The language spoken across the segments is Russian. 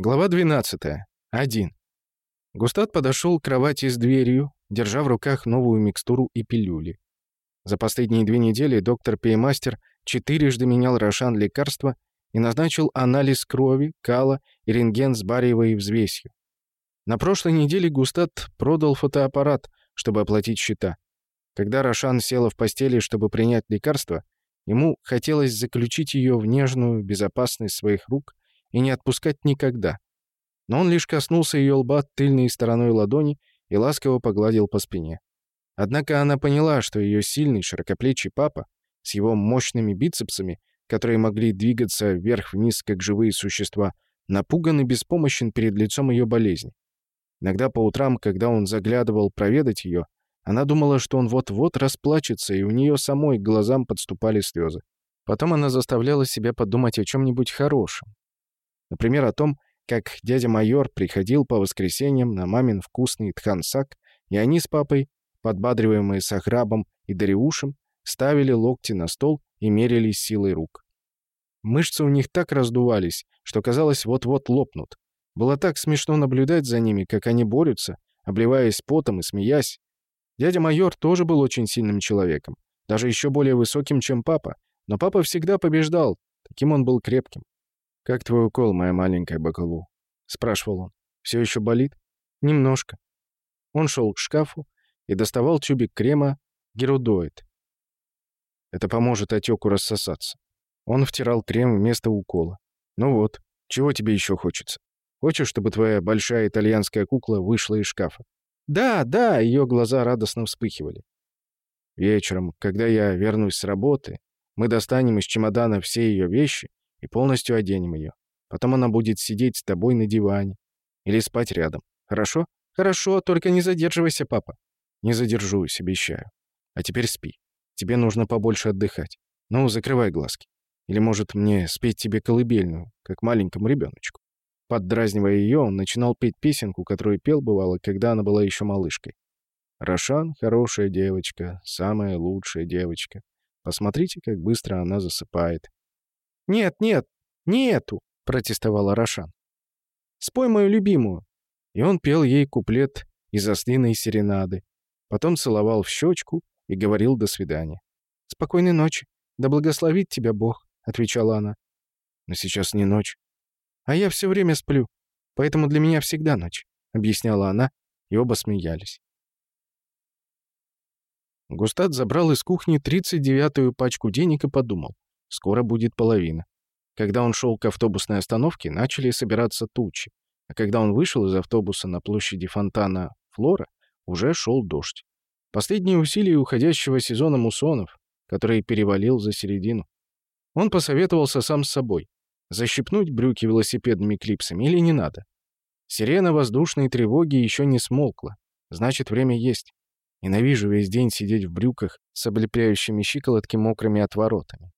Глава 12. 1. Густат подошел к кровати с дверью, держа в руках новую микстуру и пилюли. За последние две недели доктор Пеймастер четырежды менял Рошан лекарства и назначил анализ крови, кала и рентген с бариевой взвесью. На прошлой неделе Густат продал фотоаппарат, чтобы оплатить счета. Когда Рошан села в постели, чтобы принять лекарство, ему хотелось заключить ее в нежную безопасность своих рук и не отпускать никогда. Но он лишь коснулся ее лба тыльной стороной ладони и ласково погладил по спине. Однако она поняла, что ее сильный широкоплечий папа с его мощными бицепсами, которые могли двигаться вверх-вниз, как живые существа, напуган и беспомощен перед лицом ее болезни. Иногда по утрам, когда он заглядывал проведать ее, она думала, что он вот-вот расплачется, и у нее самой к глазам подступали слезы. Потом она заставляла себя подумать о чем-нибудь хорошем, Например, о том, как дядя майор приходил по воскресеньям на мамин вкусный тхансак, и они с папой, подбадриваемые Сахрабом и Дариушем, ставили локти на стол и мерили силой рук. Мышцы у них так раздувались, что казалось, вот-вот лопнут. Было так смешно наблюдать за ними, как они борются, обливаясь потом и смеясь. Дядя майор тоже был очень сильным человеком, даже еще более высоким, чем папа, но папа всегда побеждал, таким он был крепким. «Как твой укол, моя маленькая Бакалу?» — спрашивал он. «Все еще болит?» «Немножко». Он шел к шкафу и доставал тюбик крема Герудоид. Это поможет отеку рассосаться. Он втирал крем вместо укола. «Ну вот, чего тебе еще хочется? Хочешь, чтобы твоя большая итальянская кукла вышла из шкафа?» «Да, да!» — ее глаза радостно вспыхивали. «Вечером, когда я вернусь с работы, мы достанем из чемодана все ее вещи и полностью оденем ее. Потом она будет сидеть с тобой на диване или спать рядом. Хорошо? Хорошо, только не задерживайся, папа. Не задержусь, обещаю. А теперь спи. Тебе нужно побольше отдыхать. Ну, закрывай глазки. Или, может, мне спеть тебе колыбельную, как маленькому ребеночку. Поддразнивая ее, он начинал петь песенку, которую пел, бывало, когда она была еще малышкой. «Рошан — хорошая девочка, самая лучшая девочка. Посмотрите, как быстро она засыпает. «Нет, нет, не эту!» — протестовала Рошан. «Спой мою любимую!» И он пел ей куплет из ослиной серенады. Потом целовал в щечку и говорил «до свидания». «Спокойной ночи. Да благословит тебя Бог», — отвечала она. «Но сейчас не ночь. А я все время сплю, поэтому для меня всегда ночь», — объясняла она, и оба смеялись. Густат забрал из кухни 39-ю пачку денег и подумал. Скоро будет половина. Когда он шел к автобусной остановке, начали собираться тучи. А когда он вышел из автобуса на площади фонтана Флора, уже шел дождь. Последние усилия уходящего сезона муссонов, который перевалил за середину. Он посоветовался сам с собой. Защипнуть брюки велосипедными клипсами или не надо? Сирена воздушной тревоги еще не смолкла. Значит, время есть. Ненавижу весь день сидеть в брюках с облепляющими щиколотки мокрыми отворотами.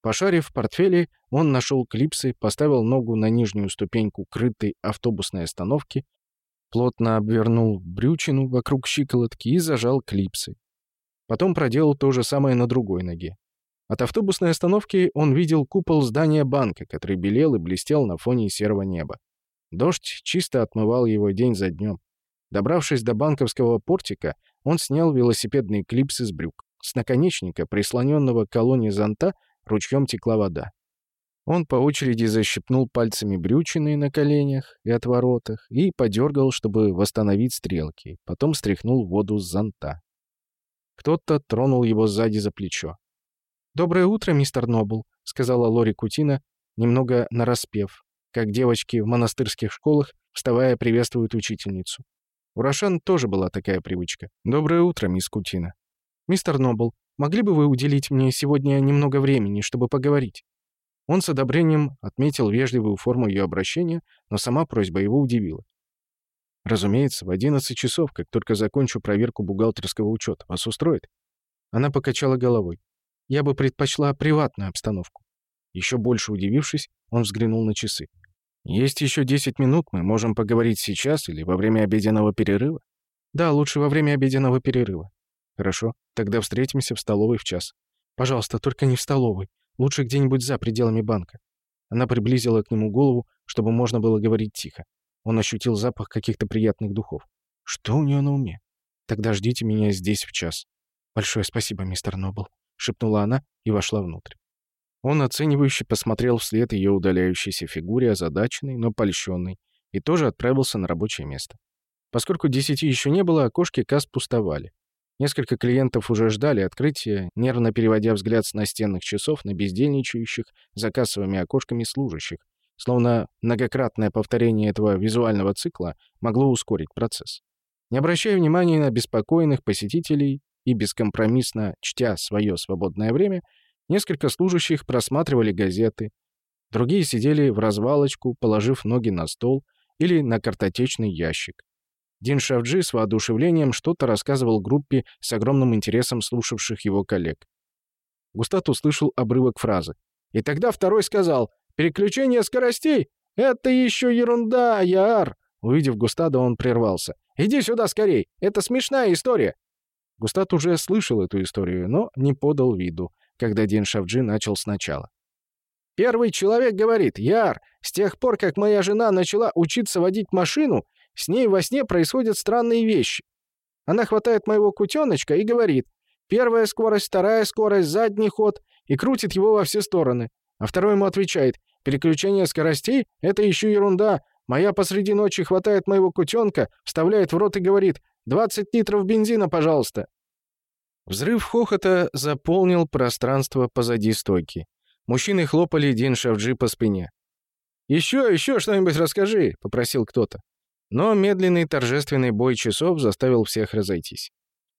Пошарив в портфеле, он нашел клипсы, поставил ногу на нижнюю ступеньку крытой автобусной остановки, плотно обвернул брючину вокруг щиколотки и зажал клипсы. Потом проделал то же самое на другой ноге. От автобусной остановки он видел купол здания банка, который белел и блестел на фоне серого неба. Дождь чисто отмывал его день за днем. Добравшись до банковского портика, он снял велосипедные клипсы с брюк. С наконечника, прислоненного к колонне зонта, Ручьем текла вода. Он по очереди защипнул пальцами брючины на коленях и отворотах и подергал, чтобы восстановить стрелки. Потом стряхнул воду с зонта. Кто-то тронул его сзади за плечо. «Доброе утро, мистер Нобл», — сказала Лори Кутина, немного нараспев, как девочки в монастырских школах, вставая, приветствуют учительницу. У Рошан тоже была такая привычка. «Доброе утро, мисс Кутина». «Мистер Нобл, Могли бы вы уделить мне сегодня немного времени, чтобы поговорить?» Он с одобрением отметил вежливую форму ее обращения, но сама просьба его удивила. «Разумеется, в 11 часов, как только закончу проверку бухгалтерского учета. Вас устроит?» Она покачала головой. «Я бы предпочла приватную обстановку». Еще больше удивившись, он взглянул на часы. «Есть еще 10 минут, мы можем поговорить сейчас или во время обеденного перерыва?» «Да, лучше во время обеденного перерыва». «Хорошо, тогда встретимся в столовой в час. Пожалуйста, только не в столовой. Лучше где-нибудь за пределами банка». Она приблизила к нему голову, чтобы можно было говорить тихо. Он ощутил запах каких-то приятных духов. Что у нее на уме? Тогда ждите меня здесь в час. Большое спасибо, мистер Нобл, шепнула она и вошла внутрь. Он оценивающе посмотрел вслед ее удаляющейся фигуре, озадаченной, но польщенной, и тоже отправился на рабочее место. Поскольку десяти еще не было, окошки касс пустовали. Несколько клиентов уже ждали открытия, нервно переводя взгляд с настенных часов на бездельничающих за кассовыми окошками служащих, словно многократное повторение этого визуального цикла могло ускорить процесс. Не обращая внимания на беспокойных посетителей и бескомпромиссно чтя свое свободное время, несколько служащих просматривали газеты, другие сидели в развалочку, положив ноги на стол или на картотечный ящик. Дин Шавджи с воодушевлением что-то рассказывал группе с огромным интересом слушавших его коллег. Густат услышал обрывок фразы. И тогда второй сказал, «Переключение скоростей? Это еще ерунда, Яар!» Увидев Густада, он прервался. «Иди сюда скорей! Это смешная история!» Густат уже слышал эту историю, но не подал виду, когда Дин Шавджи начал сначала. Первый человек говорит, «Яр, с тех пор, как моя жена начала учиться водить машину, с ней во сне происходят странные вещи. Она хватает моего кутеночка и говорит «Первая скорость, вторая скорость, задний ход» и крутит его во все стороны. А второй ему отвечает «Переключение скоростей — это еще ерунда. Моя посреди ночи хватает моего кутенка, вставляет в рот и говорит «20 литров бензина, пожалуйста». Взрыв хохота заполнил пространство позади стойки. Мужчины хлопали Дин Шавджи по спине. «Еще, еще что-нибудь расскажи», — попросил кто-то. Но медленный торжественный бой часов заставил всех разойтись.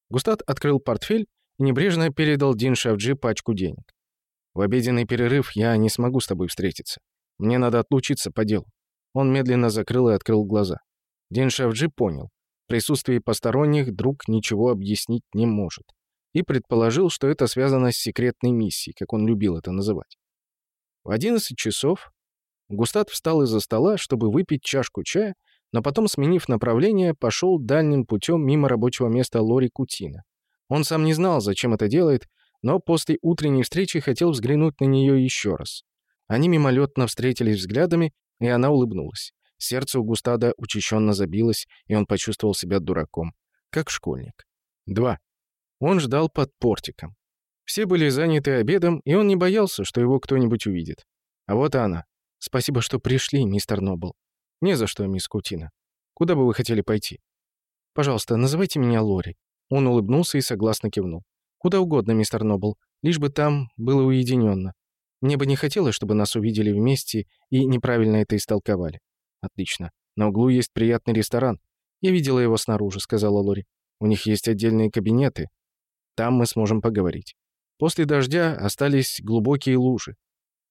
Густат открыл портфель и небрежно передал Дин Шавджи пачку денег. «В обеденный перерыв я не смогу с тобой встретиться. Мне надо отлучиться по делу». Он медленно закрыл и открыл глаза. Дин Шавджи понял. В присутствии посторонних друг ничего объяснить не может. И предположил, что это связано с секретной миссией, как он любил это называть. В 11 часов Густат встал из-за стола, чтобы выпить чашку чая но потом, сменив направление, пошел дальним путем мимо рабочего места Лори Кутина. Он сам не знал, зачем это делает, но после утренней встречи хотел взглянуть на нее еще раз. Они мимолетно встретились взглядами, и она улыбнулась. Сердце у Густада учащенно забилось, и он почувствовал себя дураком, как школьник. 2. Он ждал под портиком. Все были заняты обедом, и он не боялся, что его кто-нибудь увидит. А вот она. «Спасибо, что пришли, мистер Нобл. «Не за что, мисс Кутина. Куда бы вы хотели пойти?» «Пожалуйста, называйте меня Лори». Он улыбнулся и согласно кивнул. «Куда угодно, мистер Нобл, лишь бы там было уединенно. Мне бы не хотелось, чтобы нас увидели вместе и неправильно это истолковали». «Отлично. На углу есть приятный ресторан. Я видела его снаружи», — сказала Лори. «У них есть отдельные кабинеты. Там мы сможем поговорить». После дождя остались глубокие лужи.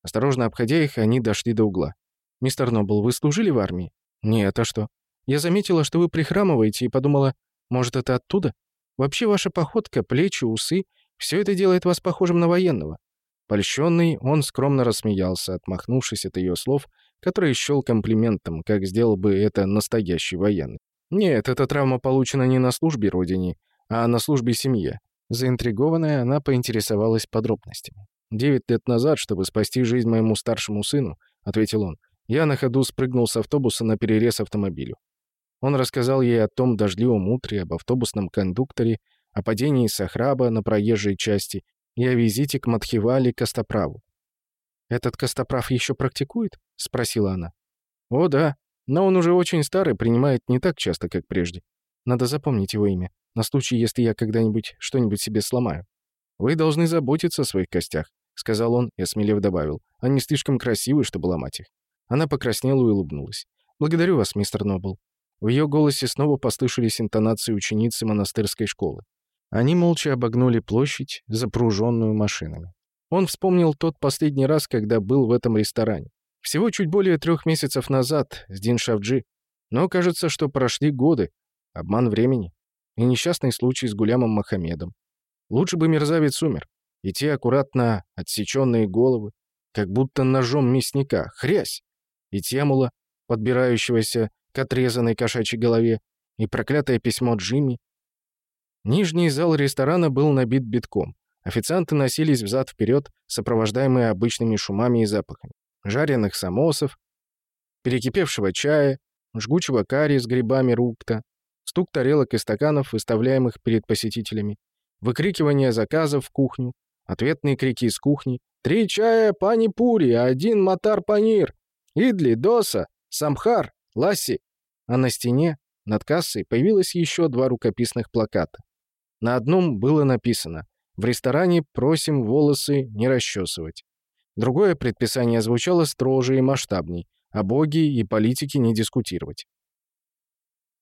Осторожно обходя их, они дошли до угла. «Мистер Нобл, вы служили в армии?» «Нет, а что?» «Я заметила, что вы прихрамываете, и подумала, может, это оттуда? Вообще ваша походка, плечи, усы — все это делает вас похожим на военного». Польщенный, он скромно рассмеялся, отмахнувшись от ее слов, которые счел комплиментом, как сделал бы это настоящий военный. «Нет, эта травма получена не на службе родине, а на службе семье». Заинтригованная, она поинтересовалась подробностями. «Девять лет назад, чтобы спасти жизнь моему старшему сыну», — ответил он, я на ходу спрыгнул с автобуса на перерез автомобилю. Он рассказал ей о том дождливом утре, об автобусном кондукторе, о падении Сахраба на проезжей части и о визите к Матхивали Костоправу. «Этот Костоправ еще практикует?» — спросила она. «О, да, но он уже очень старый, принимает не так часто, как прежде. Надо запомнить его имя, на случай, если я когда-нибудь что-нибудь себе сломаю. Вы должны заботиться о своих костях», — сказал он и, осмелев, добавил. «Они слишком красивы, чтобы ломать их». Она покраснела и улыбнулась. «Благодарю вас, мистер Нобл». В ее голосе снова послышались интонации ученицы монастырской школы. Они молча обогнули площадь, запруженную машинами. Он вспомнил тот последний раз, когда был в этом ресторане. Всего чуть более трех месяцев назад, с Дин Шавджи. Но кажется, что прошли годы. Обман времени. И несчастный случай с Гулямом Махамедом. Лучше бы мерзавец умер. И те аккуратно отсеченные головы, как будто ножом мясника. Хрясь! И Темула, подбирающегося к отрезанной кошачьей голове, и проклятое письмо Джимми. Нижний зал ресторана был набит битком. Официанты носились взад-вперед, сопровождаемые обычными шумами и запахами. жареных самосов, перекипевшего чая, жгучего карри с грибами рукта, стук тарелок и стаканов, выставляемых перед посетителями, выкрикивание заказов в кухню, ответные крики из кухни «Три чая пани-пури, один матар-панир! Идли, доса, самхар, ласси!» А на стене, над кассой, появилось еще два рукописных плаката. На одном было написано «В ресторане просим волосы не расчесывать». Другое предписание звучало строже и масштабней «О боге и политике не дискутировать».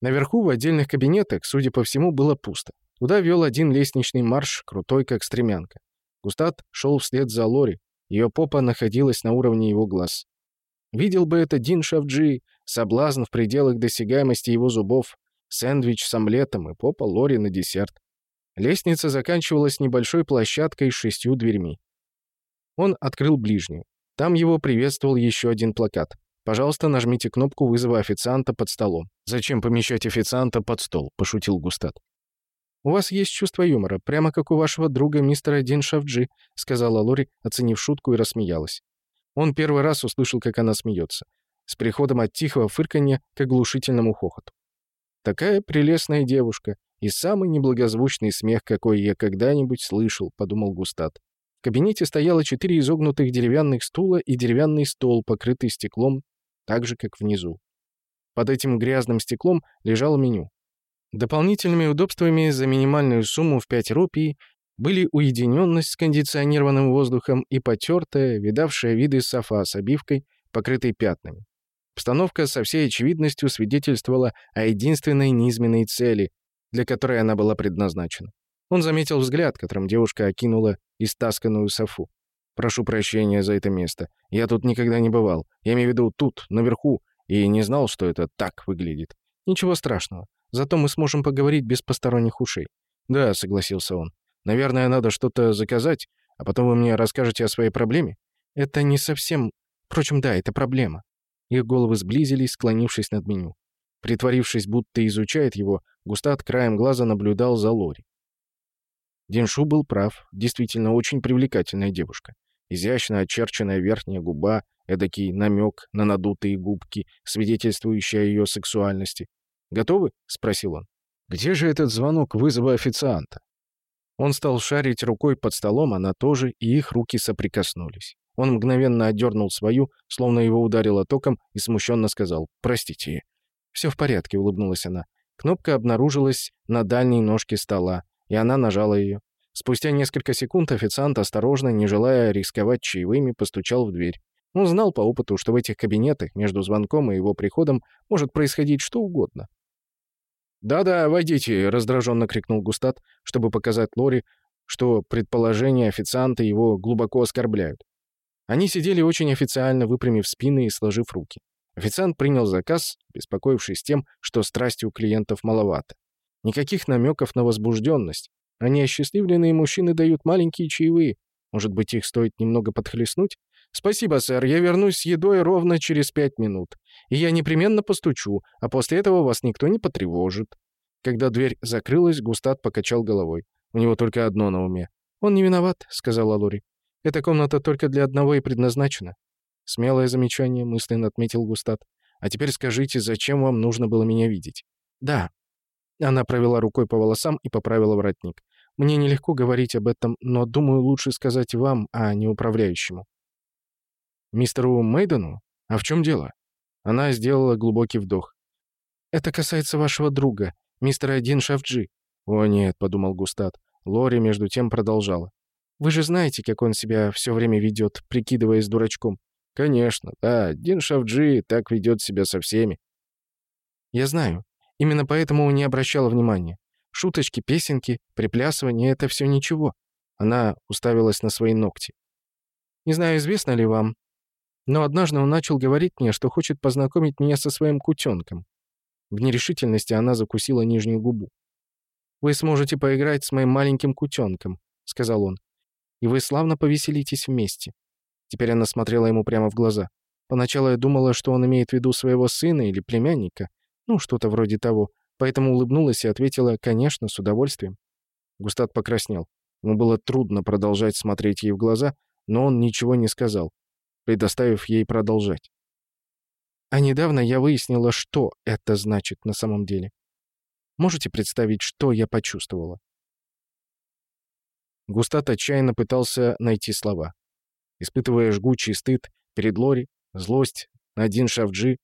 Наверху в отдельных кабинетах, судя по всему, было пусто. Туда вел один лестничный марш, крутой как стремянка. Густат шел вслед за Лори, ее попа находилась на уровне его глаз. Видел бы это Дин Шавджи, соблазн в пределах досягаемости его зубов, сэндвич с омлетом и попа Лори на десерт. Лестница заканчивалась небольшой площадкой с шестью дверьми. Он открыл ближнюю. Там его приветствовал еще один плакат. Пожалуйста, нажмите кнопку вызова официанта под столом. Зачем помещать официанта под стол? пошутил Густат. У вас есть чувство юмора, прямо как у вашего друга мистера Дин Шавджи, сказала Лори, оценив шутку и рассмеялась. Он первый раз услышал, как она смеется, с приходом от тихого фырканья к оглушительному хохоту. Такая прелестная девушка и самый неблагозвучный смех, какой я когда-нибудь слышал, подумал Густат. В кабинете стояло четыре изогнутых деревянных стула и деревянный стол, покрытый стеклом так же, как внизу. Под этим грязным стеклом лежало меню. Дополнительными удобствами за минимальную сумму в 5 рупий были уединенность с кондиционированным воздухом и потертая, видавшая виды софа с обивкой, покрытой пятнами. Обстановка со всей очевидностью свидетельствовала о единственной низменной цели, для которой она была предназначена. Он заметил взгляд, которым девушка окинула истасканную софу. Прошу прощения за это место. Я тут никогда не бывал. Я имею в виду тут, наверху, и не знал, что это так выглядит. Ничего страшного. Зато мы сможем поговорить без посторонних ушей. Да, согласился он. Наверное, надо что-то заказать, а потом вы мне расскажете о своей проблеме. Это не совсем... Впрочем, да, это проблема. Их головы сблизились, склонившись над меню. Притворившись, будто изучает его, Густат краем глаза наблюдал за Лори. Диншу был прав, действительно очень привлекательная девушка. Изящно очерченная верхняя губа, эдакий намек на надутые губки, свидетельствующий о ее сексуальности. «Готовы?» — спросил он. «Где же этот звонок вызова официанта?» Он стал шарить рукой под столом, она тоже, и их руки соприкоснулись. Он мгновенно отдернул свою, словно его ударило током, и смущенно сказал «Простите». «Все в порядке», — улыбнулась она. Кнопка обнаружилась на дальней ножке стола, и она нажала ее. Спустя несколько секунд официант, осторожно, не желая рисковать чаевыми, постучал в дверь. Он знал по опыту, что в этих кабинетах между звонком и его приходом может происходить что угодно. «Да-да, войдите», — раздраженно крикнул Густат, чтобы показать Лори, что предположения официанта его глубоко оскорбляют. Они сидели очень официально, выпрямив спины и сложив руки. Официант принял заказ, беспокоившись тем, что страсти у клиентов маловато. Никаких намеков на возбужденность, а неосчастливленные мужчины дают маленькие чаевые. Может быть, их стоит немного подхлестнуть? «Спасибо, сэр, я вернусь с едой ровно через пять минут. И я непременно постучу, а после этого вас никто не потревожит». Когда дверь закрылась, Густат покачал головой. У него только одно на уме. «Он не виноват», — сказала Лори. «Эта комната только для одного и предназначена». Смелое замечание, мысленно отметил Густат. «А теперь скажите, зачем вам нужно было меня видеть?» «Да». Она провела рукой по волосам и поправила воротник. Мне нелегко говорить об этом, но думаю, лучше сказать вам, а не управляющему. Мистеру Мейдену? А в чем дело? Она сделала глубокий вдох. Это касается вашего друга, мистера Дин Шафджи. О нет, подумал Густат. Лори между тем продолжала. Вы же знаете, как он себя все время ведет, прикидываясь дурачком. Конечно, да, Дин Шафджи так ведет себя со всеми. Я знаю. Именно поэтому не обращала внимания. Шуточки, песенки, приплясывание — это все ничего. Она уставилась на свои ногти. Не знаю, известно ли вам, но однажды он начал говорить мне, что хочет познакомить меня со своим кутенком. В нерешительности она закусила нижнюю губу. «Вы сможете поиграть с моим маленьким кутенком», — сказал он. «И вы славно повеселитесь вместе». Теперь она смотрела ему прямо в глаза. Поначалу я думала, что он имеет в виду своего сына или племянника, ну, что-то вроде того, Поэтому улыбнулась и ответила «конечно, с удовольствием». Густат покраснел. Ему было трудно продолжать смотреть ей в глаза, но он ничего не сказал. Предоставив ей продолжать. А недавно я выяснила, что это значит на самом деле. Можете представить, что я почувствовала? Густат отчаянно пытался найти слова. Испытывая жгучий стыд перед Лори, злость на Дин Шавджи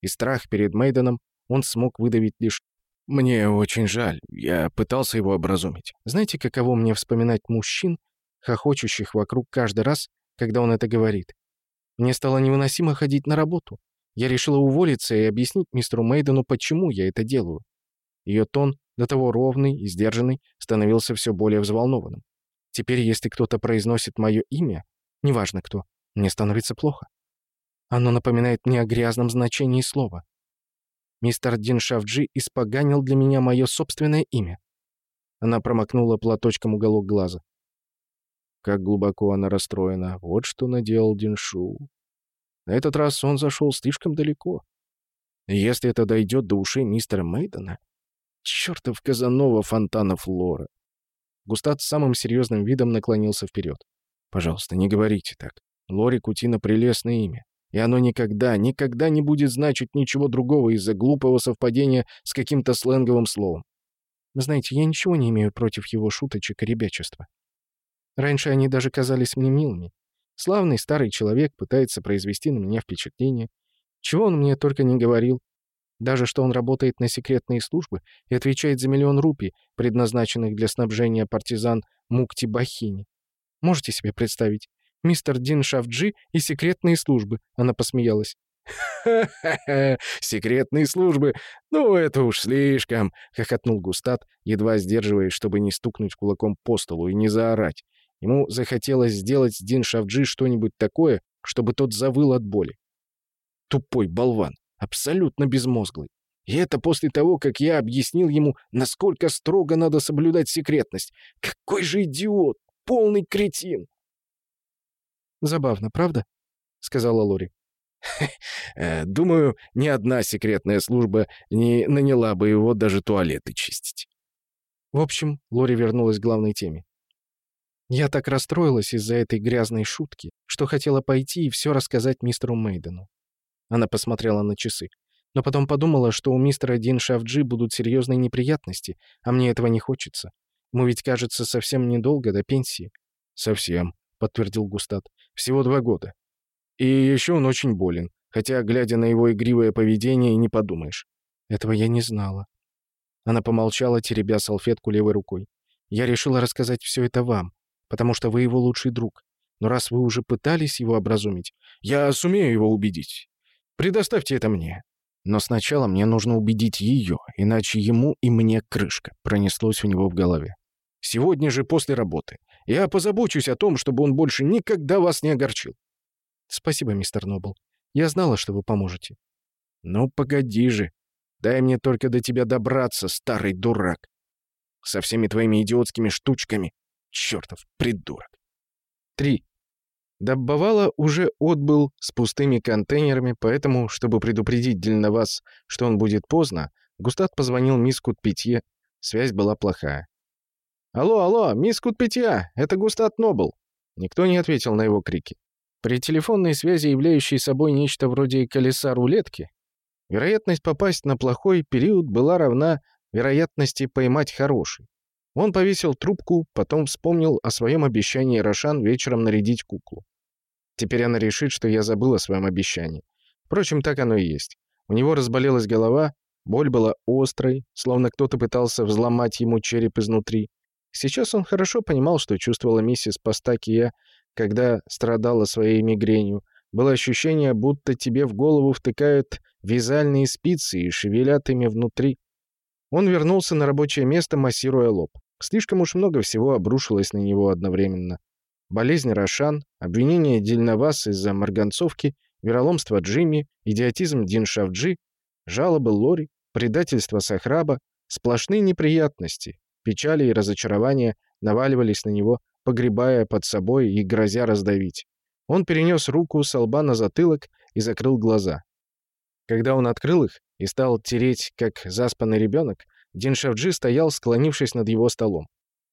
и страх перед Мейденом, он смог выдавить лишь «Мне очень жаль, я пытался его образумить». Знаете, каково мне вспоминать мужчин, хохочущих вокруг каждый раз, когда он это говорит? Мне стало невыносимо ходить на работу. Я решила уволиться и объяснить мистеру Мейдену, почему я это делаю. Ее тон, до того ровный и сдержанный, становился все более взволнованным. Теперь, если кто-то произносит мое имя, неважно кто, мне становится плохо. Оно напоминает мне о грязном значении слова. Мистер Дин Шавджи испоганил для меня мое собственное имя. Она промокнула платочком уголок глаза. Как глубоко она расстроена. Вот что наделал Диншу. На этот раз он зашел слишком далеко. Если это дойдет до ушей мистера Мейдена... Чертов Казанова Фонтанов Лора. Густат с самым серьезным видом наклонился вперед. «Пожалуйста, не говорите так. Лори Кутина — прелестное имя. И оно никогда, никогда не будет значить ничего другого из-за глупого совпадения с каким-то сленговым словом. Знаете, я ничего не имею против его шуточек и ребячества. Раньше они даже казались мне милыми. Славный старый человек пытается произвести на меня впечатление. Чего он мне только не говорил, даже что он работает на секретные службы и отвечает за миллион рупий, предназначенных для снабжения партизан Мукти Бахини. Можете себе представить? Мистер Дин Шавджи и секретные службы. Она посмеялась. «Ха-ха-ха! Секретные службы! Ну, это уж слишком!» — хохотнул Густат, едва сдерживаясь, чтобы не стукнуть кулаком по столу и не заорать. Ему захотелось сделать с Дин Шавджи что-нибудь такое, чтобы тот завыл от боли. Тупой болван абсолютно безмозглый. И это после того, как я объяснил ему, насколько строго надо соблюдать секретность. Какой же идиот! Полный кретин! «Забавно, правда?» — сказала Лори. Э, «Думаю, ни одна секретная служба не наняла бы его даже туалеты чистить». В общем, Лори вернулась к главной теме. Я так расстроилась из-за этой грязной шутки, что хотела пойти и все рассказать мистеру Мейдену. Она посмотрела на часы. Но потом подумала, что у мистера Дин Шавджи будут серьезные неприятности, а мне этого не хочется. Ему ведь, кажется, совсем недолго до пенсии. «Совсем», — подтвердил Густат. «Всего два года. И еще он очень болен, хотя, глядя на его игривое поведение, не подумаешь. Этого я не знала». Она помолчала, теребя салфетку левой рукой. «Я решила рассказать все это вам, потому что вы его лучший друг. Но раз вы уже пытались его образумить, я сумею его убедить. Предоставьте это мне. Но сначала мне нужно убедить ее, иначе ему и мне крышка», — пронеслось у него в голове. «Сегодня же после работы. Я позабочусь о том, чтобы он больше никогда вас не огорчил». «Спасибо, мистер Нобл. Я знала, что вы поможете». «Ну, погоди же. Дай мне только до тебя добраться, старый дурак. Со всеми твоими идиотскими штучками. Чёртов придурок». Три. Доббовала уже отбыл с пустыми контейнерами, поэтому, чтобы предупредить Дельноваз, что он будет поздно, Густат позвонил мисс Кутпитье. Связь была плохая. «Алло, алло, мисс Кутпитья, это Густат Нобл!» Никто не ответил на его крики. При телефонной связи, являющей собой нечто вроде колеса рулетки, вероятность попасть на плохой период была равна вероятности поймать хороший. Он повесил трубку, потом вспомнил о своем обещании Рошан вечером нарядить куклу. Теперь она решит, что я забыл о своем обещании. Впрочем, так оно и есть. У него разболелась голова, боль была острой, словно кто-то пытался взломать ему череп изнутри. Сейчас он хорошо понимал, что чувствовала миссис Пастакия, когда страдала своей мигренью. Было ощущение, будто тебе в голову втыкают вязальные спицы и шевелят ими внутри. Он вернулся на рабочее место, массируя лоб. Слишком уж много всего обрушилось на него одновременно. Болезнь Рошан, обвинение Дельновас из-за марганцовки, вероломство Джимми, идиотизм Дин Шавджи, жалобы Лори, предательство Сахраба, сплошные неприятности, печали и разочарования наваливались на него, погребая под собой и грозя раздавить. Он перенес руку с лба на затылок и закрыл глаза. Когда он открыл их и стал тереть, как заспанный ребенок, Дин Шавджи стоял, склонившись над его столом.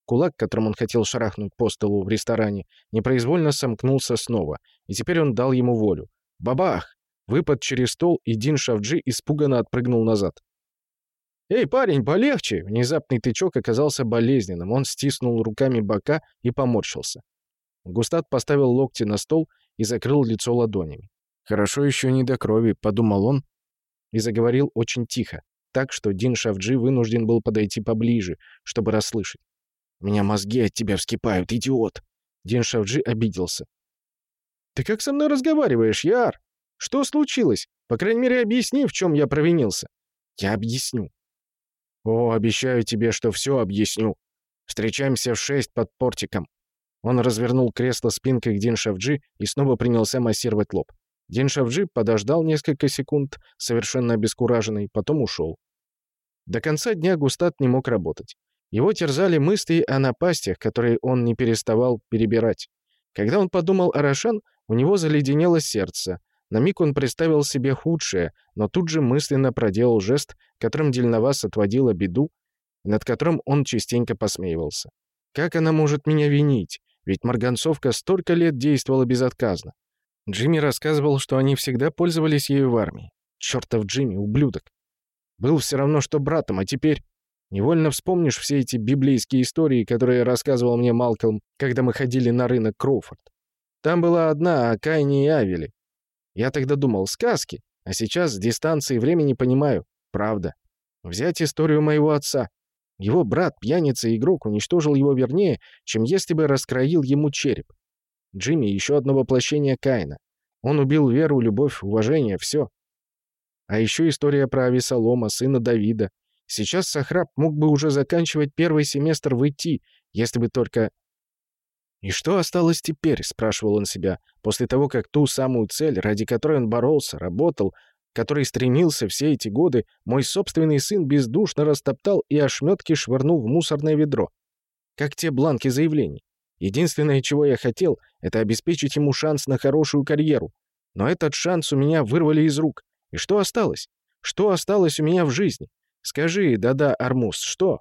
кулак, которым он хотел шарахнуть по столу в ресторане, непроизвольно сомкнулся снова, и теперь он дал ему волю. Бабах! Выпад через стол, и Дин Шавджи испуганно отпрыгнул назад. «Эй, парень, полегче!» Внезапный тычок оказался болезненным. Он стиснул руками бока и поморщился. Густат поставил локти на стол и закрыл лицо ладонями. «Хорошо еще не до крови», — подумал он и заговорил очень тихо, так что Дин Шавджи вынужден был подойти поближе, чтобы расслышать. «У меня мозги от тебя вскипают, идиот!» Дин Шавджи обиделся. «Ты как со мной разговариваешь, Яр? Что случилось? По крайней мере, объясни, в чем я провинился». «Я объясню». «О, обещаю тебе, что все объясню. Встречаемся в шесть под портиком». Он развернул кресло спинкой к Дин Шавджи и снова принялся массировать лоб. Дин Шавджи подождал несколько секунд, совершенно обескураженный, потом ушел. До конца дня Густат не мог работать. Его терзали мысли о напастях, которые он не переставал перебирать. Когда он подумал о Рошан, у него заледенело сердце. На миг он представил себе худшее, но тут же мысленно проделал жест, которым Дельновас отводила беду, над которым он частенько посмеивался. «Как она может меня винить? Ведь марганцовка столько лет действовала безотказно. Джимми рассказывал, что они всегда пользовались ею в армии. Чёртов Джимми, ублюдок. Был все равно, что братом, а теперь... Невольно вспомнишь все эти библейские истории, которые рассказывал мне Малкольм, когда мы ходили на рынок Кроуфорд. Там была одна о Кайне и Авеле. Я тогда думал, сказки, а сейчас с дистанции времени понимаю. Правда. Взять историю моего отца. Его брат, пьяница и игрок, уничтожил его вернее, чем если бы раскроил ему череп. Джимми — еще одно воплощение Каина. Он убил веру, любовь, уважение, все. А еще история про Авесолома, сына Давида. Сейчас Сахраб мог бы уже заканчивать первый семестр в ИТ, если бы только... «И что осталось теперь?» — спрашивал он себя, после того, как ту самую цель, ради которой он боролся, работал, который стремился все эти годы, мой собственный сын бездушно растоптал и ошметки швырнул в мусорное ведро. Как те бланки заявлений. Единственное, чего я хотел, это обеспечить ему шанс на хорошую карьеру. Но этот шанс у меня вырвали из рук. И что осталось? Что осталось у меня в жизни? Скажи, да-да, Армуз, что?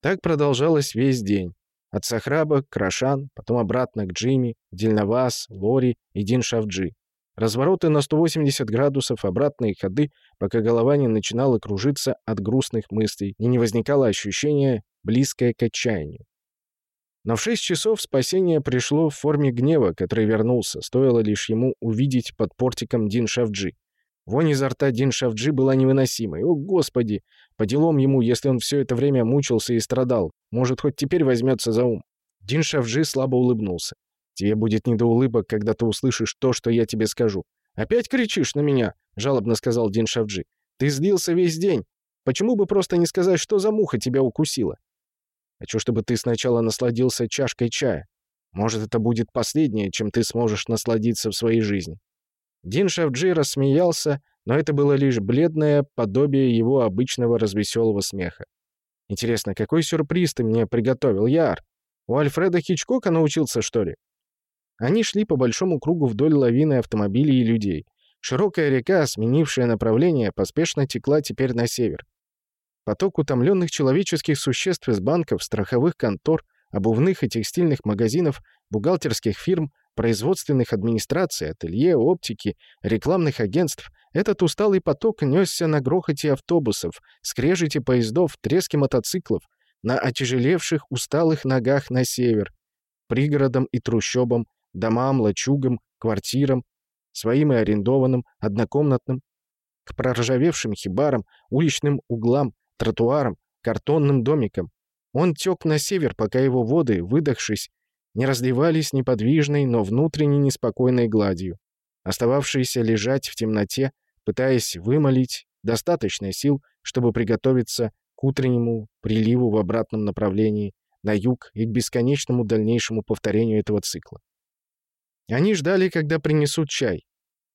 Так продолжалось весь день. От Сахраба к Рошан, потом обратно к Джимми, Дильнавас, Лори и Дин Шавджи. Развороты на 180 градусов, обратные ходы, пока голова не начинала кружиться от грустных мыслей и не возникало ощущение, близкое к отчаянию. Но в шесть часов спасение пришло в форме гнева, который вернулся, стоило лишь ему увидеть под портиком Дин Шавджи. Вонь изо рта Дин Шавджи была невыносимой. О, Господи! По делам ему, если он все это время мучился и страдал. Может, хоть теперь возьмется за ум. Дин Шавджи слабо улыбнулся. «Тебе будет не до улыбок, когда ты услышишь то, что я тебе скажу». «Опять кричишь на меня?» — жалобно сказал Дин Шавджи. «Ты злился весь день. Почему бы просто не сказать, что за муха тебя укусила?» Хочу, чтобы ты сначала насладился чашкой чая. Может, это будет последнее, чем ты сможешь насладиться в своей жизни». Дин Шавджи рассмеялся, но это было лишь бледное подобие его обычного развеселого смеха. «Интересно, какой сюрприз ты мне приготовил, Яр? У Альфреда Хичкока научился, что ли?» Они шли по большому кругу вдоль лавины автомобилей и людей. Широкая река, сменившая направление, поспешно текла теперь на север. Поток утомленных человеческих существ из банков, страховых контор, обувных и текстильных магазинов, бухгалтерских фирм, производственных администраций, ателье, оптики, рекламных агентств, этот усталый поток несся на грохоте автобусов, скрежете поездов, треске мотоциклов, на отяжелевших усталых ногах на север, пригородам и трущобам, домам, лачугам, квартирам, своим и арендованным, однокомнатным, к проржавевшим хибарам, уличным углам, тротуаром, картонным домиком. Он тек на север, пока его воды, выдохшись, не разливались неподвижной, но внутренне неспокойной гладью, остававшиеся лежать в темноте, пытаясь вымолить достаточно сил, чтобы приготовиться к утреннему приливу в обратном направлении, на юг и к бесконечному дальнейшему повторению этого цикла. Они ждали, когда принесут чай.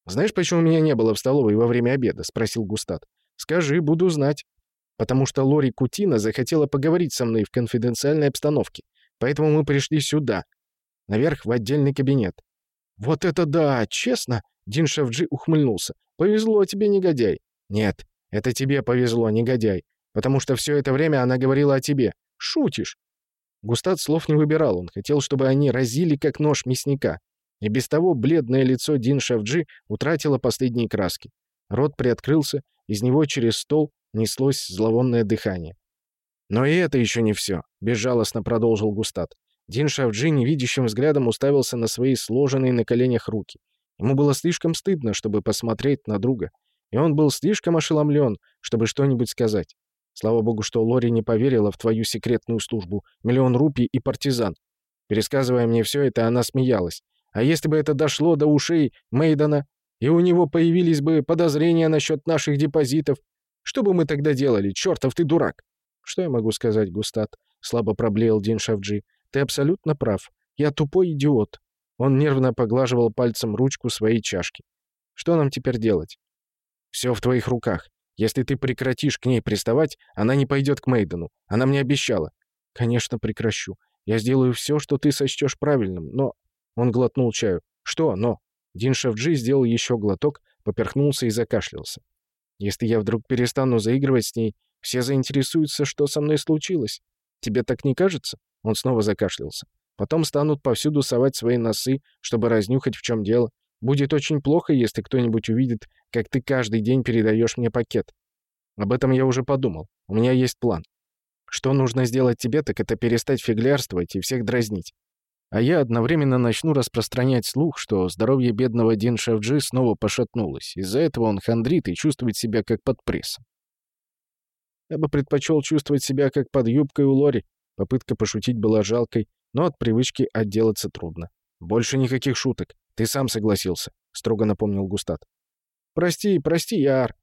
«Знаешь, почему меня не было в столовой во время обеда?» — спросил Густат. «Скажи, буду знать» потому что Лори Кутина захотела поговорить со мной в конфиденциальной обстановке. Поэтому мы пришли сюда, наверх в отдельный кабинет. «Вот это да! Честно?» — Дин Шавджи ухмыльнулся. «Повезло тебе, негодяй!» «Нет, это тебе повезло, негодяй, потому что все это время она говорила о тебе. Шутишь!» Густат слов не выбирал, он хотел, чтобы они разили, как нож мясника. И без того бледное лицо Дин Шавджи утратило последние краски. Рот приоткрылся, из него через стол неслось зловонное дыхание. «Но и это еще не все», — безжалостно продолжил Густат. Дин Шавджи невидящим взглядом уставился на свои сложенные на коленях руки. Ему было слишком стыдно, чтобы посмотреть на друга, и он был слишком ошеломлен, чтобы что-нибудь сказать. Слава богу, что Лори не поверила в твою секретную службу, миллион рупий и партизан. Пересказывая мне все это, она смеялась. А если бы это дошло до ушей Мейдана, и у него появились бы подозрения насчет наших депозитов, что бы мы тогда делали? Чертов ты дурак!» «Что я могу сказать, Густат?» — слабо проблеял Дин Шавджи. «Ты абсолютно прав. Я тупой идиот». Он нервно поглаживал пальцем ручку своей чашки. «Что нам теперь делать?» «Все в твоих руках. Если ты прекратишь к ней приставать, она не пойдет к Мейдену. Она мне обещала». «Конечно, прекращу. Я сделаю все, что ты сочтешь правильным, но...» Он глотнул чаю. «Что «но»?» Дин Шавджи сделал еще глоток, поперхнулся и закашлялся. «Если я вдруг перестану заигрывать с ней, все заинтересуются, что со мной случилось. Тебе так не кажется?» Он снова закашлялся. «Потом станут повсюду совать свои носы, чтобы разнюхать, в чем дело. Будет очень плохо, если кто-нибудь увидит, как ты каждый день передаешь мне пакет. Об этом я уже подумал. У меня есть план. Что нужно сделать тебе, так это перестать фиглярствовать и всех дразнить. А я одновременно начну распространять слух, что здоровье бедного Дин Шавджи снова пошатнулось. Из-за этого он хандрит и чувствует себя как под прессом. Я бы предпочел чувствовать себя как под юбкой у Лори. Попытка пошутить была жалкой, но от привычки отделаться трудно. «Больше никаких шуток. Ты сам согласился», — строго напомнил Густат. «Прости, прости, Яр.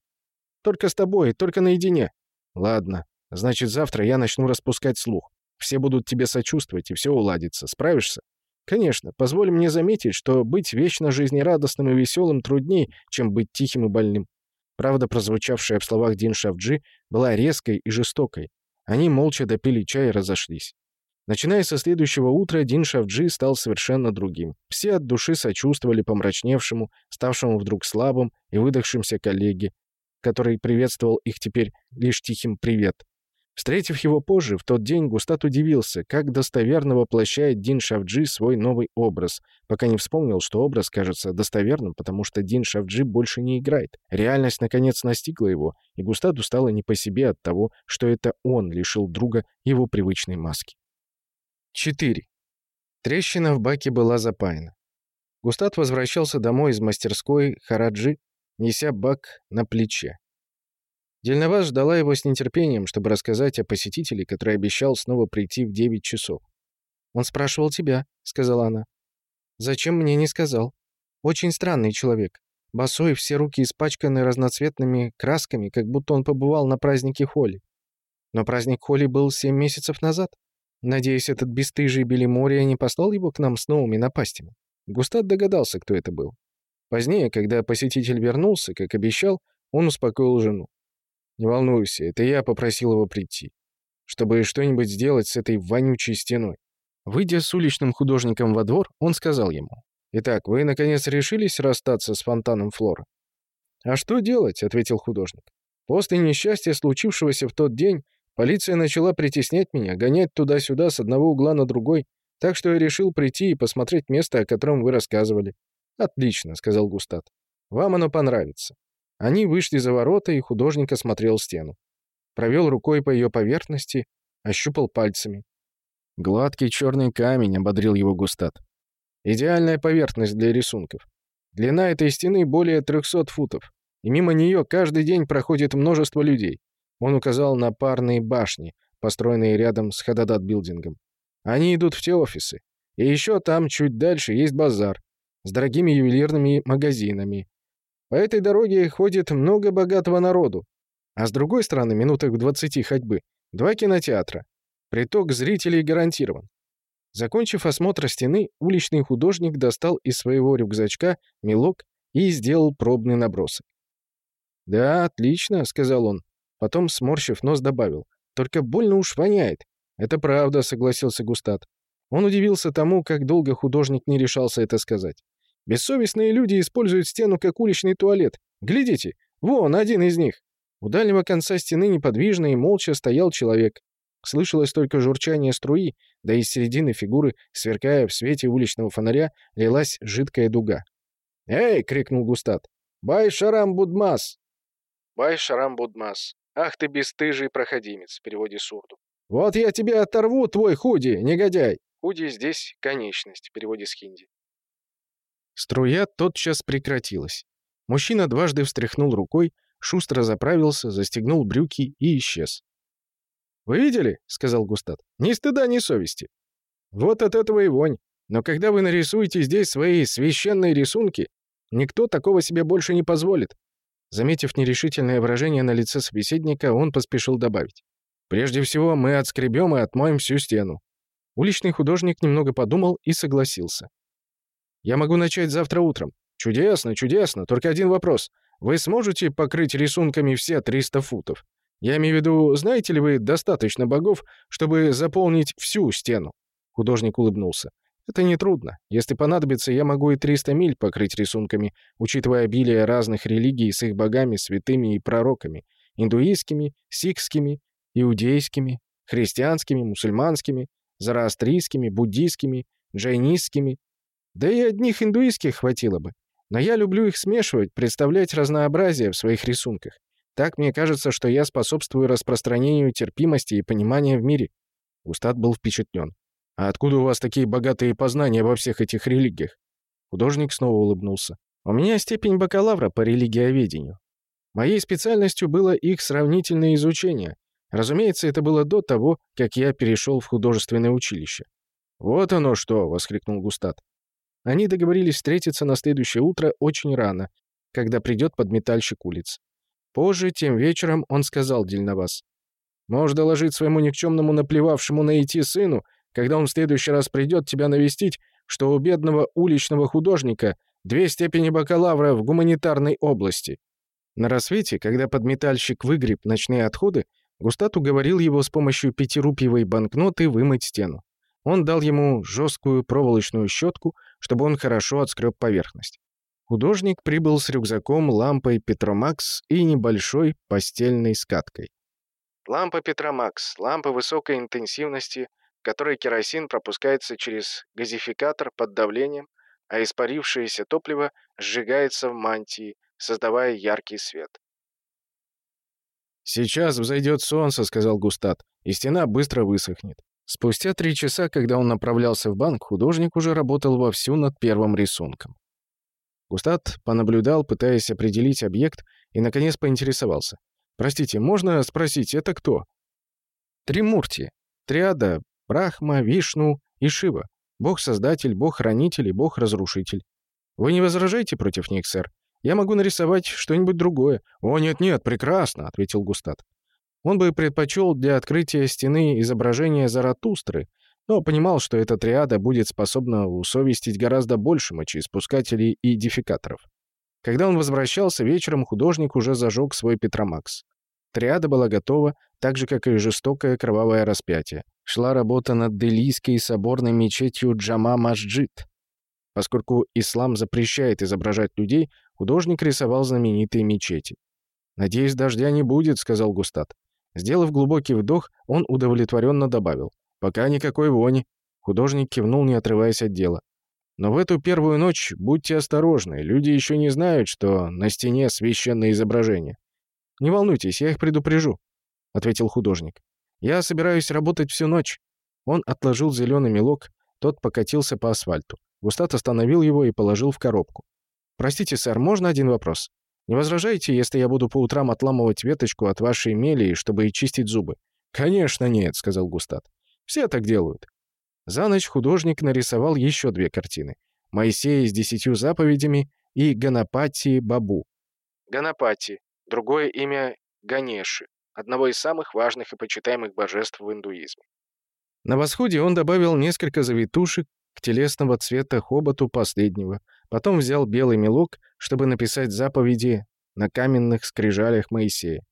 Только с тобой, только наедине». «Ладно. Значит, завтра я начну распускать слух. Все будут тебе сочувствовать, и все уладится. Справишься? Конечно, позволь мне заметить, что быть вечно жизнерадостным и веселым трудней, чем быть тихим и больным. Правда, прозвучавшая в словах Дин Шавджи, была резкой и жестокой. Они молча допили чай и разошлись. Начиная со следующего утра, Дин Шавджи стал совершенно другим. Все от души сочувствовали помрачневшему, ставшему вдруг слабым и выдохшимся коллеге, который приветствовал их теперь лишь тихим «привет». Встретив его позже, в тот день Густат удивился, как достоверно воплощает Дин Шавджи свой новый образ, пока не вспомнил, что образ кажется достоверным, потому что Дин Шавджи больше не играет. Реальность, наконец, настигла его, и Густату стало не по себе от того, что это он лишил друга его привычной маски. 4. Трещина в баке была запаяна. Густат возвращался домой из мастерской Хараджи, неся бак на плече. Дельноваз ждала его с нетерпением, чтобы рассказать о посетителе, который обещал снова прийти в 9 часов. «Он спрашивал тебя», — сказала она. «Зачем мне не сказал? Очень странный человек. Босой, все руки испачканы разноцветными красками, как будто он побывал на празднике Холли. Но праздник Холли был семь месяцев назад. Надеюсь, этот бесстыжий Белимория не послал его к нам с новыми напастями». Густат догадался, кто это был. Позднее, когда посетитель вернулся, как обещал, он успокоил жену. Не волнуйся, это я попросил его прийти, чтобы что-нибудь сделать с этой вонючей стеной. Выйдя с уличным художником во двор, он сказал ему. «Итак, вы, наконец, решились расстаться с фонтаном Флора?» «А что делать?» — ответил художник. «После несчастья, случившегося в тот день, полиция начала притеснять меня, гонять туда-сюда с одного угла на другой, так что я решил прийти и посмотреть место, о котором вы рассказывали». «Отлично», — сказал Густат. «Вам оно понравится. Они вышли за ворота, и художник осмотрел стену. Провел рукой по ее поверхности, ощупал пальцами. Гладкий черный камень ободрил его густат. Идеальная поверхность для рисунков. Длина этой стены более 300 футов, и мимо нее каждый день проходит множество людей. Он указал на парные башни, построенные рядом с Хададат-билдингом. Они идут в те офисы. И еще там, чуть дальше, есть базар с дорогими ювелирными магазинами, по этой дороге ходит много богатого народу. А с другой стороны, минутах в 20 ходьбы, два кинотеатра. Приток зрителей гарантирован. Закончив осмотр стены, уличный художник достал из своего рюкзачка мелок и сделал пробный набросок. «Да, отлично», — сказал он. Потом, сморщив нос, добавил. «Только больно уж воняет». «Это правда», — согласился Густат. Он удивился тому, как долго художник не решался это сказать. Бессовестные люди используют стену как уличный туалет. Глядите, вон один из них. У дальнего конца стены неподвижно и молча стоял человек. Слышалось только журчание струи, да из середины фигуры, сверкая в свете уличного фонаря, лилась жидкая дуга. «Эй!» — крикнул Густат. «Бай Шарам Будмас!» «Бай Шарам Будмас! Ах ты бесстыжий проходимец!» — в переводе с урду. «Вот я тебе оторву твой худи, негодяй!» Худи здесь — конечность, в переводе с хинди. Струя тотчас прекратилась. Мужчина дважды встряхнул рукой, шустро заправился, застегнул брюки и исчез. «Вы видели?» — сказал Густат. «Ни стыда, ни совести. Вот от этого и вонь. Но когда вы нарисуете здесь свои священные рисунки, никто такого себе больше не позволит». Заметив нерешительное выражение на лице собеседника, он поспешил добавить. «Прежде всего, мы отскребем и отмоем всю стену». Уличный художник немного подумал и согласился. «Я могу начать завтра утром». «Чудесно, чудесно. Только один вопрос. Вы сможете покрыть рисунками все 300 футов?» Я имею в виду, знаете ли вы достаточно богов, чтобы заполнить всю стену?» Художник улыбнулся. «Это нетрудно. Если понадобится, я могу и 300 миль покрыть рисунками, учитывая обилие разных религий с их богами, святыми и пророками. Индуистскими, сикхскими, иудейскими, христианскими, мусульманскими, зороастрийскими, буддийскими, джайнистскими. Да и одних индуистских хватило бы. Но я люблю их смешивать, представлять разнообразие в своих рисунках. Так мне кажется, что я способствую распространению терпимости и понимания в мире». Устат был впечатлен. «А откуда у вас такие богатые познания во всех этих религиях?» Художник снова улыбнулся. «У меня степень бакалавра по религиоведению. Моей специальностью было их сравнительное изучение. Разумеется, это было до того, как я перешел в художественное училище». «Вот оно что!» — воскликнул Густат. Они договорились встретиться на следующее утро очень рано, когда придет подметальщик улиц. Позже, тем вечером, он сказал Дельновас. «Можешь доложить своему никчемному наплевавшему на идти сыну, когда он в следующий раз придет тебя навестить, что у бедного уличного художника две степени бакалавра в гуманитарной области». На рассвете, когда подметальщик выгреб ночные отходы, Густат уговорил его с помощью пятирупьевой банкноты вымыть стену. Он дал ему жесткую проволочную щетку, чтобы он хорошо отскреб поверхность. Художник прибыл с рюкзаком, лампой Петромакс и небольшой постельной скаткой. Лампа Петромакс – лампа высокой интенсивности, в которой керосин пропускается через газификатор под давлением, а испарившееся топливо сжигается в мантии, создавая яркий свет. «Сейчас взойдет солнце», — сказал Густат, — «и стена быстро высохнет». Спустя три часа, когда он направлялся в банк, художник уже работал вовсю над первым рисунком. Густат понаблюдал, пытаясь определить объект, и, наконец, поинтересовался. «Простите, можно спросить, это кто?» «Тримурти. Триада. Брахма, Вишну и Шива. Бог-создатель, бог-хранитель и бог-разрушитель. Вы не возражаете против них, сэр? Я могу нарисовать что-нибудь другое». «О, нет-нет, прекрасно», — ответил Густат. Он бы предпочел для открытия стены изображение Заратустры, но понимал, что эта триада будет способна усовестить гораздо больше мочеиспускателей и дефекаторов. Когда он возвращался вечером, художник уже зажег свой Петромакс. Триада была готова, так же, как и жестокое кровавое распятие. Шла работа над Делийской соборной мечетью Джама Масджид. Поскольку ислам запрещает изображать людей, художник рисовал знаменитые мечети. «Надеюсь, дождя не будет», — сказал Густат. Сделав глубокий вдох, он удовлетворенно добавил. Пока никакой вони. Художник кивнул, не отрываясь от дела. Но в эту первую ночь будьте осторожны. Люди еще не знают, что на стене священное изображение. Не волнуйтесь, я их предупрежу, ответил художник. Я собираюсь работать всю ночь. Он отложил зеленый мелок, тот покатился по асфальту. Густад остановил его и положил в коробку. «Простите, сэр, можно один вопрос? Не возражаете, если я буду по утрам отламывать веточку от вашей мелии, чтобы ей чистить зубы?» «Конечно нет», — сказал Густад. Все так делают. За ночь художник нарисовал еще две картины. «Моисея с десятью заповедями» и «Ганапати Бабу». Ганапати — другое имя Ганеши, одного из самых важных и почитаемых божеств в индуизме. На восходе он добавил несколько завитушек к телесного цвета хоботу последнего, потом взял белый мелок, чтобы написать заповеди на каменных скрижалях Моисея.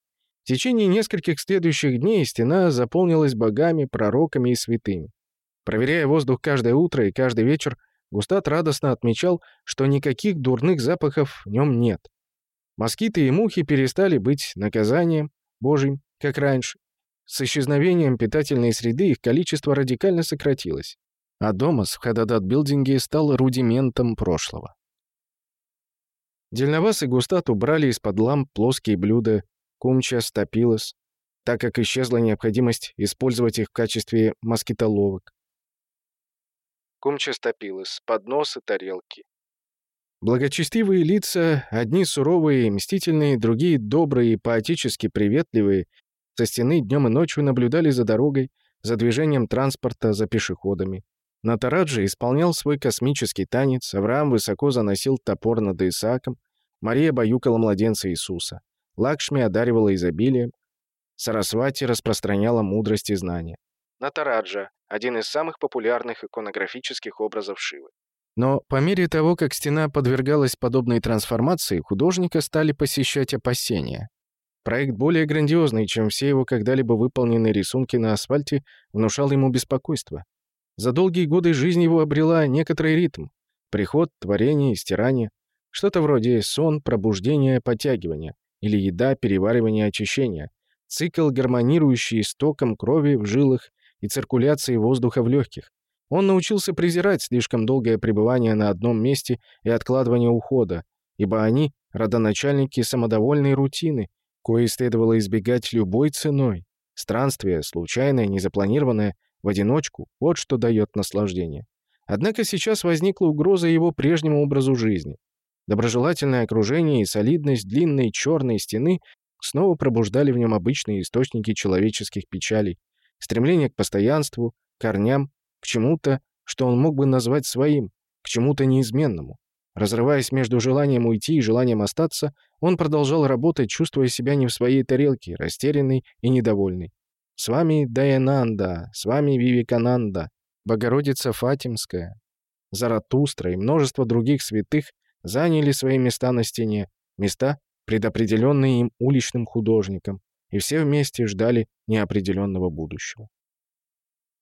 В течение нескольких следующих дней стена заполнилась богами, пророками и святыми. Проверяя воздух каждое утро и каждый вечер, Густат радостно отмечал, что никаких дурных запахов в нем нет. Москиты и мухи перестали быть наказанием Божьим, как раньше. С исчезновением питательной среды их количество радикально сократилось, а Домас в Хададат-билдинге стал рудиментом прошлого. Дельновас и Густат убрали из-под ламп плоские блюда, кумча, стопилос, так как исчезла необходимость использовать их в качестве москитоловок. Кумча стопилос, подносы, тарелки. Благочестивые лица, одни суровые и мстительные, другие добрые и поотечески приветливые, со стены днем и ночью наблюдали за дорогой, за движением транспорта, за пешеходами. Натараджи исполнял свой космический танец, Авраам высоко заносил топор над Исааком, Мария баюкала младенца Иисуса, Лакшми одаривала изобилием, Сарасвати распространяла мудрость и знания. Натараджа – один из самых популярных иконографических образов Шивы. Но по мере того, как стена подвергалась подобной трансформации, художника стали посещать опасения. Проект более грандиозный, чем все его когда-либо выполненные рисунки на асфальте, внушал ему беспокойство. За долгие годы жизнь его обрела некоторый ритм. Приход, творение, стирание. Что-то вроде сон, пробуждение, подтягивание. Или еда, переваривание, очищение. Цикл, гармонирующий с крови в жилах и циркуляцией воздуха в легких. Он научился презирать слишком долгое пребывание на одном месте и откладывание ухода, ибо они — родоначальники самодовольной рутины, кои следовало избегать любой ценой. Странствие, случайное, незапланированное, в одиночку — вот что дает наслаждение. Однако сейчас возникла угроза его прежнему образу жизни. Доброжелательное окружение и солидность длинной черной стены снова пробуждали в нем обычные источники человеческих печалей, стремление к постоянству, корням, к чему-то, что он мог бы назвать своим, к чему-то неизменному. Разрываясь между желанием уйти и желанием остаться, он продолжал работать, чувствуя себя не в своей тарелке, растерянный и недовольный. «С вами Даянанда, с вами Вивикананда, Богородица Фатимская, Заратустра и множество других святых заняли свои места на стене, места, предопределенные им уличным художником, и все вместе ждали неопределенного будущего.